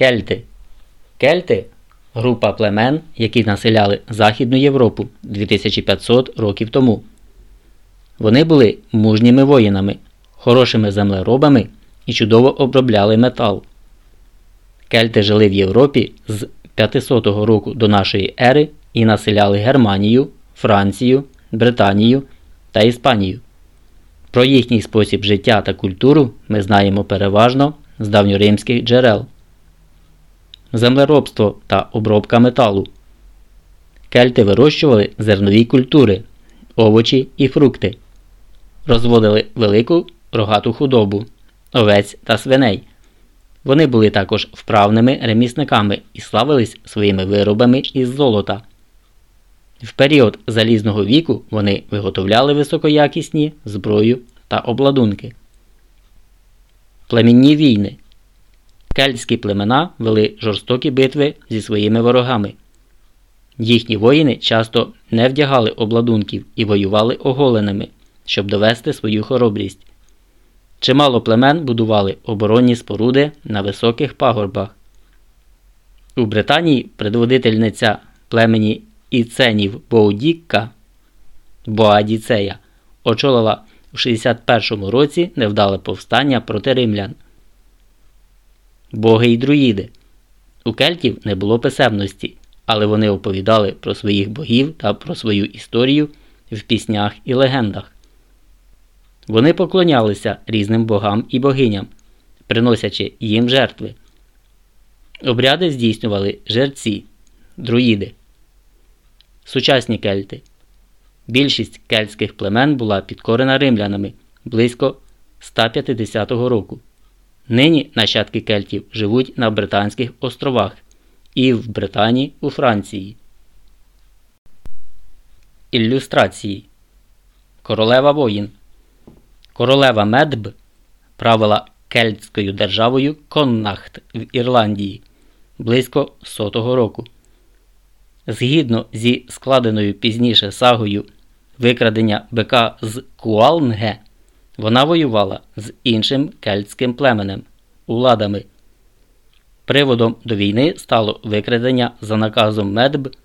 Кельти. Кельти група племен, які населяли Західну Європу 2500 років тому. Вони були мужніми воїнами, хорошими землеробами і чудово обробляли метал. Кельти жили в Європі з 500 року до нашої ери і населяли Германію, Францію, Британію та Іспанію. Про їхній спосіб життя та культуру ми знаємо переважно з давньоримських джерел. Землеробство та обробка металу. Кельти вирощували зернові культури, овочі і фрукти, розводили велику рогату худобу, овець та свиней. Вони були також вправними ремісниками і славились своїми виробами із золота. В період залізного віку вони виготовляли високоякісні зброю та обладунки. Племінні війни. Кельтські племена вели жорстокі битви зі своїми ворогами. Їхні воїни часто не вдягали обладунків і воювали оголеними, щоб довести свою хоробрість. Чимало племен будували оборонні споруди на високих пагорбах. У Британії предводительниця племені Іценів Боудікка Боадіцея очолила у 61 році невдале повстання проти римлян. Боги й друїди. У кельтів не було писемності, але вони оповідали про своїх богів та про свою історію в піснях і легендах. Вони поклонялися різним богам і богиням, приносячи їм жертви. Обряди здійснювали жерці, друїди. Сучасні кельти. Більшість кельтських племен була підкорена римлянами близько 150 року. Нині нащадки кельтів живуть на Британських островах і в Британії у Франції. Ілюстрації Королева воїн. Королева Медб правила кельтською державою Коннахт в Ірландії близько сотого року. Згідно зі складеною пізніше сагою викрадення бика з Куалнге, вона воювала з іншим кельтським племенем уладами. Приводом до війни стало викрадення за наказом Медб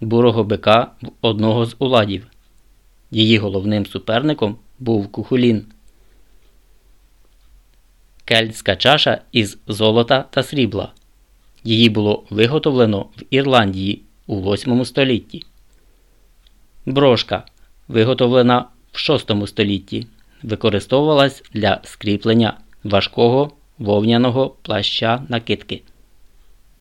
бурого бика в одного з уладів. Її головним суперником був Кухулін. Кельтська чаша із золота та срібла. Її було виготовлено в Ірландії у 8 столітті. Брошка, виготовлена в 6 столітті, використовувалась для скріплення важкого вовняного плаща накидки.